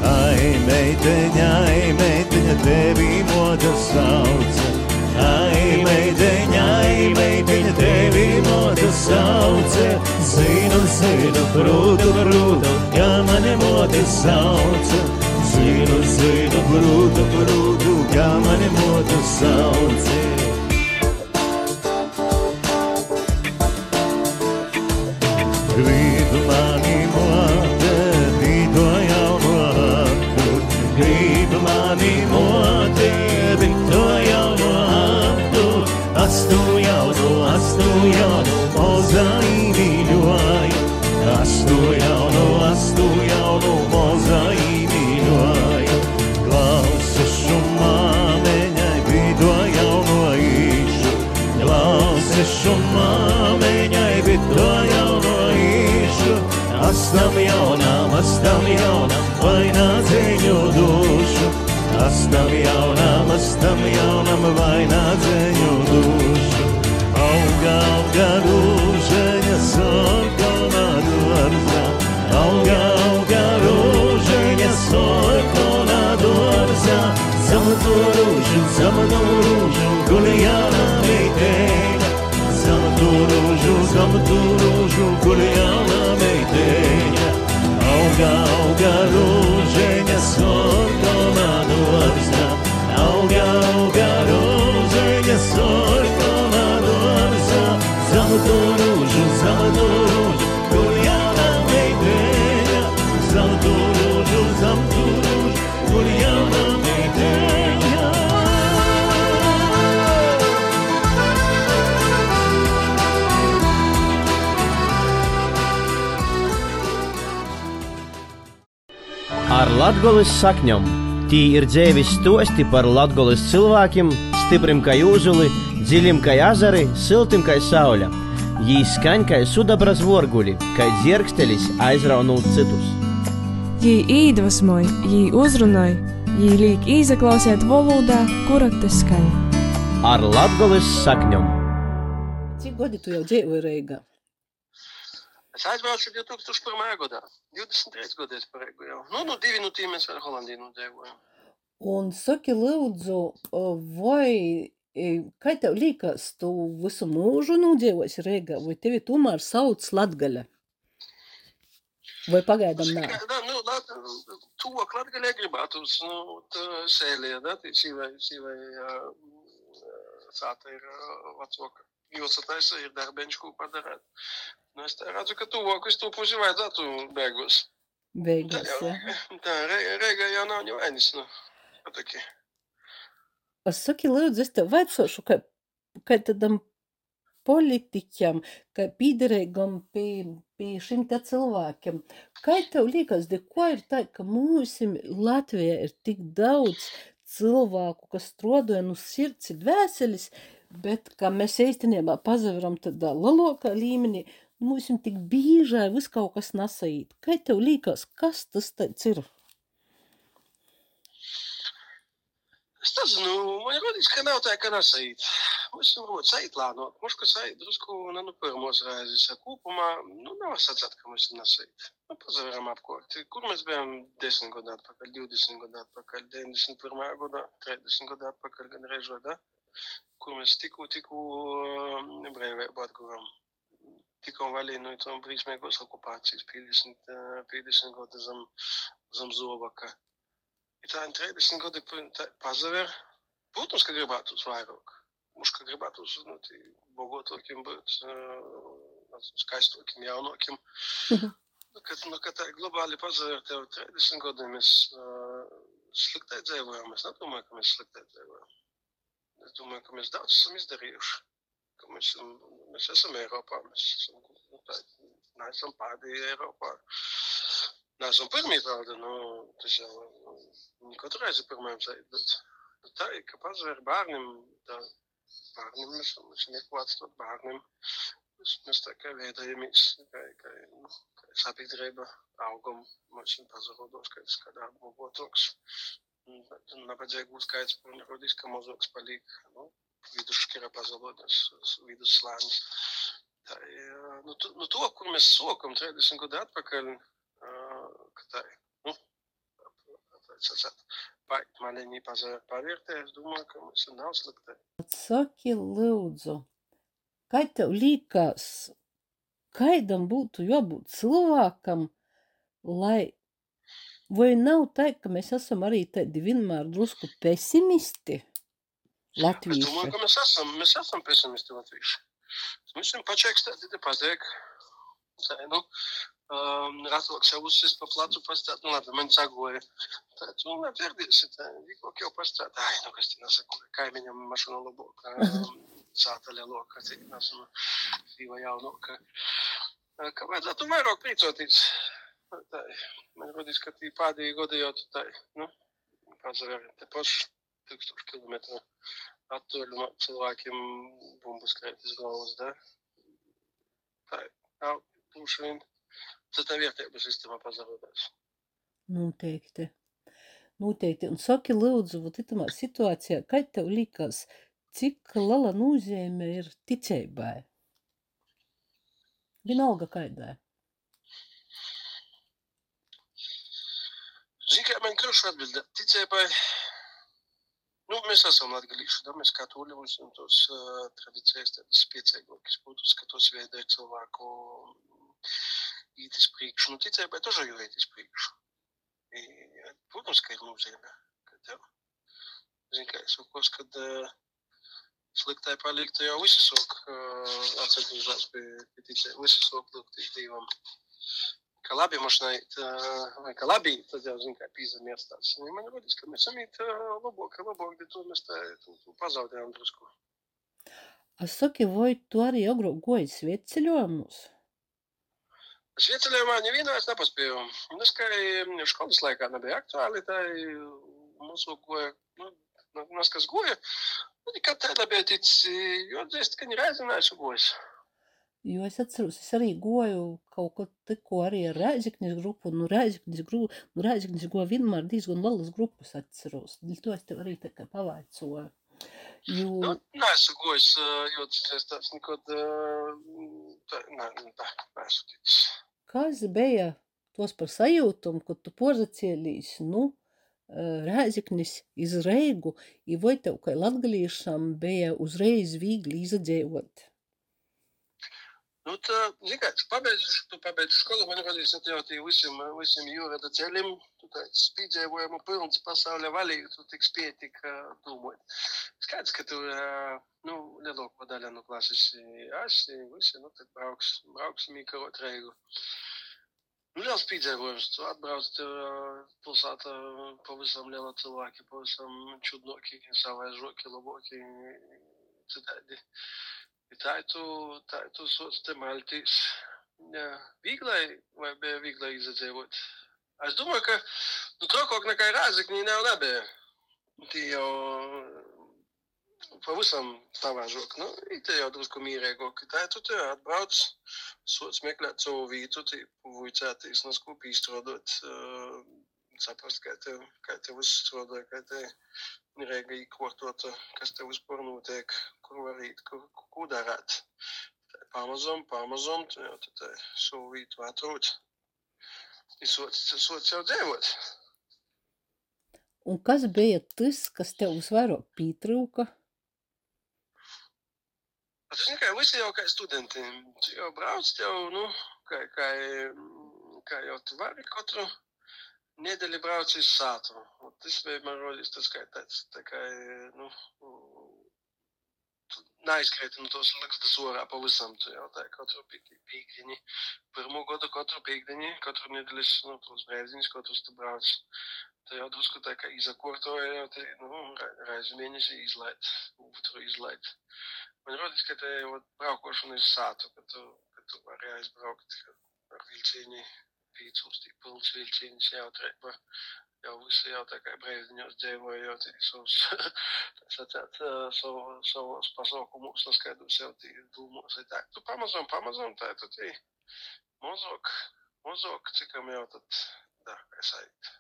Ai, meiteņa, ai, meiteņa, tevi moda sauc. Ai, meiteņa, ai, meiteņa, tevi moda sauc. Zinu, zinu, prūdu, prūdu, kā mani moda sauc. Zinu, zinu, prūdu, sakņom tī ir dzēvis stosti par latgolis cilvēkiem, stiprim kā jūzuli, dziļim kā azari, siltim kā sauļa. Jī skaņ kā sudabra zvorguļi, kā dzirkstelis aizraunūt citus. Jī iedvesmoj, jī uzrunoj, jī liek izaklausēt valodā, kura te skaņ. Ar latgolis sakņom! Cik gadi tu jau dzīvoji Reigā? Es aizbraucu 2001. gadā. 23 gadu es pareigu jau. Nu, nu, divi no tiem mēs vēl Holandiju nu dzīvojam. Un saki, lūdzu, o, vai, e, kā tev liekas, tu visu mūžu nudzīvosi Reigā, vai tevi tomēr sauc Latgaļa? Vai pagaidām nē? Da, nu, da, to Latgalē gribētu, nu, tā sēlē, da, tī sīvai, sīvai, sāta ir vecoka. Jūs ataisa ir darbeņš, ko padarēt. Nu, es redzu, ka tuvākus to pusi vajadzētu beigos. Beigās, Tā, jā. tā Re- Reiga jau nav ņevainis, nu. Pataki. Es saki, lūdzu, es tev vaicošu, ka, ka tādam politiķam, ka pīderīgam pie, pie šim te cilvēkiem. Kā tev liekas, de ko ir tā, ka mūsim Latvijā ir tik daudz cilvēku, kas strodoja no sirds un dvēseles, bet ka mēs īstenībā pazaveram tādā lielākā līmenī, mums ir tik bīžai vis kaut kas nesaīt. Kā tev liekas, kas tas tāds ir? Es nezinu, man rodīs, ka nav tā, ka nesait. Mums ir rot sait lānot. Mums, ka sait drusku, ne nu pirmos reizes. Kopumā, nu, nav sacēt, ka mums ir nesait. Nu, pazaveram apkort. Kur mēs bijām 10 gadu atpakaļ, 20 gadu atpakaļ, 91. gadā, 30 gadu atpakaļ, gan reizē, da? Kur mēs tikko, tikko um, brīvību atguvām. Tikko vaļī no tom brīsmīgos okupācijas 50, uh, 50 gadu zem, zem Zobaka. Tā ir 30 gadi pazaver. Protams, ka gribētos vairāk. Mums, ka gribētos nu, bogotākiem būt, uh, skaistokiem, jaunākiem. Nu, kad, nu, kad tā globāli pazaver tev 30 gadi, mēs uh, sliktai dzīvojam. Es nedomāju, ka mēs sliktai dzīvojam. Es domāju, ka mēs daudz esam izdarījuši. Mēs, mēs esam Eiropā, mēs esam, nu, tā, neesam pēdējie Eiropā. Neesam pirmie tādi, nu, tas jau nu, katru reizi pirmajam sēd, bet, bet tā ir, ka pazver bērniem, tā bērniem mēs, mēs neko atstot bērniem. Mēs, mēs tā kā veidojamies, kā, kā, nu, kā sabiedrība augam, mums ir pazarodos, ka tas kādā bobotoks. Nevajadzēja būt skaits, un rodīs, ka mozoks paliek, nu, vidusšķira pazarodos, vidusslānis. Tā ir, nu, tu, nu, to, kur mēs sokam 30 gadu atpakaļ, ka tā ir. Nu, maļiņī pavērtē, es domāju, ka mums nav slikti. Saki, lūdzu, kā tev liekas, kaidam būtu jābūt cilvēkam, lai vai nav tā, ka mēs esam arī tādi vienmēr drusku pesimisti? Latvieši. Es domāju, ka mēs esam, mēs esam pesimisti latvieši. Mēs esam pačēkstēti, te pateik. Tā, nu, um, Ratloks jau uzsis pa placu pastāt, nu labi, man sagoja. Tā, tu, nu, atverdiesi, tā, vikok jau pastāt. Ai, nu, kas tī nesakoja, kaimiņam mašana labāka, um, sātaļa loka, cik nesam dzīva jaunoka. Ka vajadzētu vairāk priecoties. Man rodīs, ka tī pēdējie gadi jau tu tā, nu, pazaver te paši tūkstoši kilometru attuļumā cilvēkiem bumbas krētis galvas, da? Tā, nav, droši vien cita vērtību sistēma pazaudēs. Noteikti. Noteikti. Un saki, lūdzu, vat itamā situācijā, kā tev likās, cik liela nozīme ir ticībai? Vienalga kaidai. Zini, kā man grūti atbildēt, ticībai. Nu, mēs esam latvieši, da, mēs katoļi, mums ir tos eh, uh, tradīcijas, tādas piecēgokas būtu, ka tos veidē cilvēku mm, īt uz priekšu. Nu, ticēbai tožai jau iet uz priekšu. I, protams, ka ir nozīme, kad jau, zin, kā es sakos, kad uh, sliktai palikt, jau visi sok uh, eh, atsatīžās pie, pie ticē, visi sok lūgtīs Dievam. Ka labi mašinai, vai ka labi, tad jau zinu, kā pīzam iestāsts. Man rodīs, ka mēs esam īt labāk, labāk, bet to mēs tā, tu, tu pazaudējām drusku. A saki, vai tu arī agrāk goji svietceļojumus? Svietceļojumā nevienu es nepaspēju. Nu, es kā školas laikā nebija aktuāli, tā mūsu goja, nu, nas kas goja, nu, nekad tā nebija ticis, jo dzēst, ka nereizi neesmu gojis. Jo es atceros, es arī goju kaut ko tikko arī ar Rēziknis grupu, nu, Rēziknis, gru, nu, Rēziknis goja vienmēr diezgan lielas grupas atceros. To es tev arī tā kā pavaicoju. Jo... Nu, neesmu gojis, jo es tāds nekad, tā, ne, tā, neesmu ticis. Kas bija tos par sajūtumu, kad tu porzacēlīs, nu, Rēziknis iz Reigu, i vai tev kā latgaliešam bija uzreiz vīgli izadzēvot? Nu, tā, zini, kā, tu pabeidzi, tu pabeidzi skolu, man rodīs, ka tev tie visiem, visiem jūrada ceļiem, tu tāds spīdzēvojumu pilns pasaulē valīgi, tu tik spēj tik uh, domāt. Skaidrs, ka tu, uh, nu, lielāko daļu no klases esi, visi, nu, tad brauks, brauksim īkarot reigu. Nu, liels spīdzēvojums, tu atbrauc, tev uh, pilsētā pavisam liela cilvēki, pavisam čudnoki, savai žoki, labāki, citādi. Tā ir tu, ir tu. Jā, vīglai vai bija vīglai izdzēvot? Es domāju, ka nu, trakāk nekā Rāziknī nav nebija. tie jau pavisam savāžok. Nu, i te jau drusku mīrēgok. Tā tu te atbrauc, sots meklēt savu vītu, tī vuicētīs, no skūpī izstrādot, uh, saprast, kā tev, kā tev uzstrādāja, kā tev rēga īkvortota, kas tev vispār notiek, kur varīt, kur, ko darāt. Pamazam, pamazam, tu jau savu vītu atrūt. I sots, jau dzīvot. Un kas bija tas, kas tev visvairāk pietrūka? Es zinu, ka visi jau kā studenti, tu jau brauc, jau, nu, kā, kā, kā jau tu vari katru nedēļu brauc uz sātu. Un tas bija man rodis tas, kā tāds, tā kā, nu, tu neaizkrēti no tos liksdas orā pavisam, tu jau tā katru pīkdiņi. Pirmo gadu katru pīkdiņi, katru nedēļas, nu, tos brēziņus, katrus tu brauc. Tā jau drusku tā kā izakortoja, jau te, nu, reizi mēnesi izlaid, otru izlaid. Man rodas, ka te jau braukošana ir sātu, ka tu, ka tu vari aizbraukt ar vilcieni, pīcūs, tik pilns vilcienis jau treba. Jau visi jau tā kā jau tie savus, sacēt, savu, savos pasaukumus, noskaidros jau tī dūmos. Tā, tu pamazam, pamazam, tā tu tī mozok, mozok, cikam jau tad, da, kā sajūt.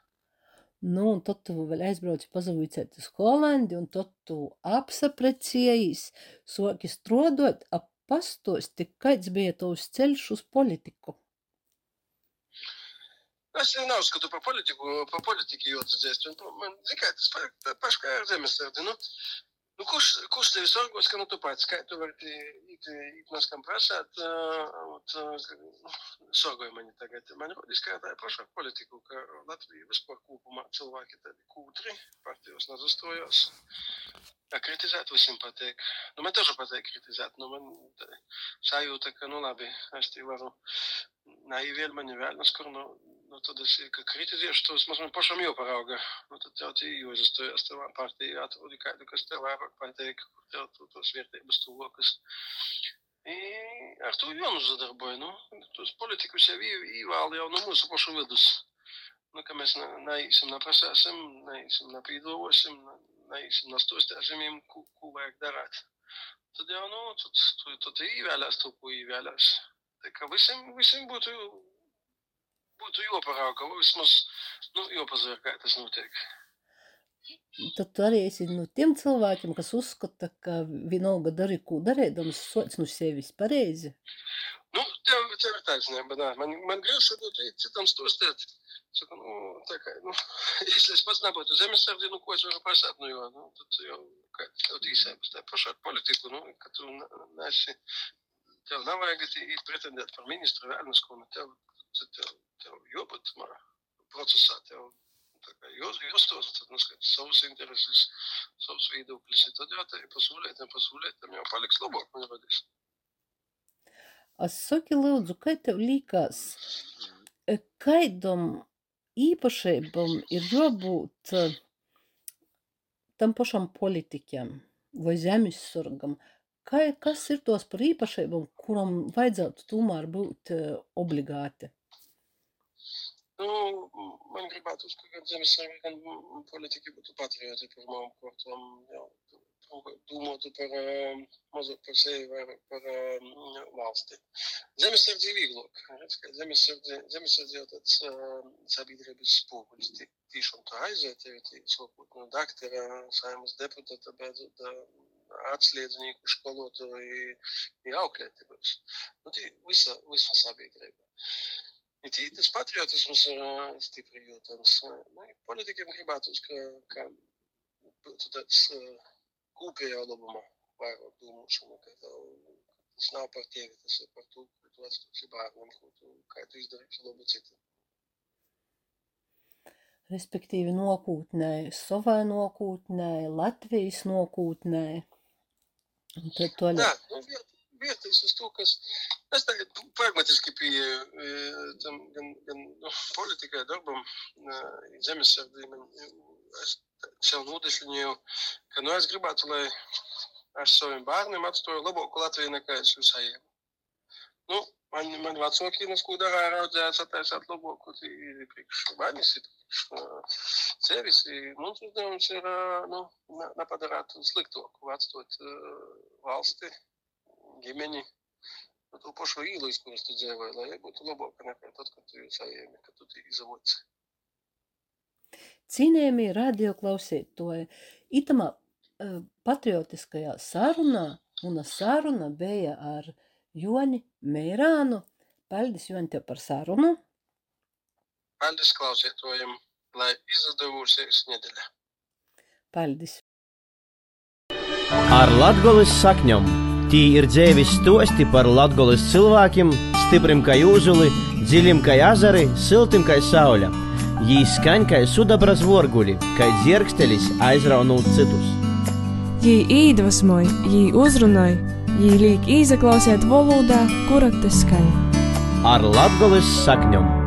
Nu, un tad tu vēl aizbrauci pazavīcēt uz Holandi, un tad tu apsaprecējis, soki strodot, ap pastosti, kāds bija tavs ceļš uz politiku? Es neuzskatu par politiku, par politiku jūtas dzēst. Man, zin kā, tas pa- paši kā ar zemesardi, nu, nu, kurš, kurš tevi sorgos, ka nu tu pats, kā tu vari īt, īt nas kam prasāt, uh, uh, sorgoja mani tagad. Man rodis, kā tā ir pašā politiku, ka Latvija vispār kopumā cilvēki tādi kūtri, partijos nazastojos. Ja kritizēt visiem patīk. Nu, man taču patīk kritizēt. Nu, man tā sajūta, ka, nu, labi, es tī varu naivēl mani vēlnas, kur, nu, Nu, no to da se, kako reći, ja što smo smo pošao mi oparao ga, no nu, to teo ti i uze stoja stava parte, ja to odi kaj nu, dok ste lava parte, kako teo to to svijete bez tu lokas. I ar to i ono zadarboj, no, to je politiku se vi i vali, ja ono mu se pošao vedus. No kam es nai sam naprasā esam, nai sam napīdavo esam, nai sam nastosti esam jiem, ko vajag darāt. Tad jau, nu, tad, tad, tad īvēlēs to, ko īvēlēs. Tā kā visiem, visiem būtu būtu joparauga, vismaz, nu, jopazēr, kā tas notiek. Tad tu arī esi no tiem cilvēkiem, kas uzskata, ka vienalga dari, ko darēdams, sots no sevis pareizi. Nu, tev, tev ir taisnība, nē. Man, man gribas varbūt iet citam stostēt. Saka, nu, tā kā, nu, ja es pats nebūtu zemesardzi, nu, ko es varu pasāt, nu, jo, nu, tad jau, kā, tev tīsēmas, tā pašā politiku, nu, ka tu ne- neesi, Tel nou eigenlijk die Britten net van minister Werners konden tel tel jobot maar procesa tel Justo zato, samo se interesuješ, samo se ide v plesito, da te poslušate, poslušate, mi pa lik slabo, ne vadiš. A sokila lūdzu, kā tev likās, kādam īpašībam ir jābūt tam pašam politikam vai zemessurgam, Kā, kas ir tos par īpašībām, kuram vajadzētu tomēr būt e, obligāti? Nu, man gribētos, ka gan zemesargi, gan politiķi būtu patrioti pirmām kārtām. Domātu par um, mazāk par sevi vai par um, valsti. Zemesardze ir vieglāk. ka Zemesardze jau tāds um, sabiedrības spoguļs. Tī- Tiešām tā aiziet, jau tī sākot no doktora, saimas deputāta, beidzot uh, atsliedznieku, skolotāju, auklētības. Nu, tī visa, visa sabiedrība. Ir tī- tas patriotisms ir ā, stipri jūtams. Nu, politikiem gribētos, ka, ka būtu tāds ā, kopējā labumā vairāk domāšana, ka tev, tas nav par tevi, tas ir par to, ko tu atstāsi bērnam, ko tu, kā tu izdarīsi labu citu. Respektīvi, nokūtnē, savai nokūtnē, Latvijas nokūtnē. Un tad to Jā, nu, viet- vietas uz to, kas, es tagad pragmatiski pieeju ā, tam gan, gan nu, politikai, darbam, ā, zemesardī, man, es sev nodešļņoju, ka, nu, es gribētu, lai es saviem bērniem atstāju labāku Latviju nekā es visajiem. Nu, man, man vecāki, nes ko dara, raudzējās attaisāt labāku, tī ir priekš bērnis ir sevis. Mums uzdevums ir ā, nu, ne- nepadarīt sliktāku, atstot ā, valsti, ģimeni, nu, to pašu īlu, iz kuras tu dzīvoji, lai jai būtu labāka nekā tad, kad tu jūs sajēmi, kad tu tiki izavots. Cienījamie radioklausītāji, itamā uh, patriotiskajā sarunā, una saruna bija ar Joni Meirānu. Paldies, Joni, tev par sarunu. Paldies klausītājiem, lai izdevusies nedēļa. Paldies! Ar Latvijas sakņom! Tī ir dzīves stosti par latgoles cilvēkiem, stipriem kā jūzuli, dziļiem kā ezeri, siltim kā saule. Jī skaņ kā sudabra zvorguļi, kā dzirkstelis aizraunot citus. Jī iedvesmoj, jī uzrunoj, jī liek izaklausēt valodā, kura te skaņa. Ar Latvijas sakņom!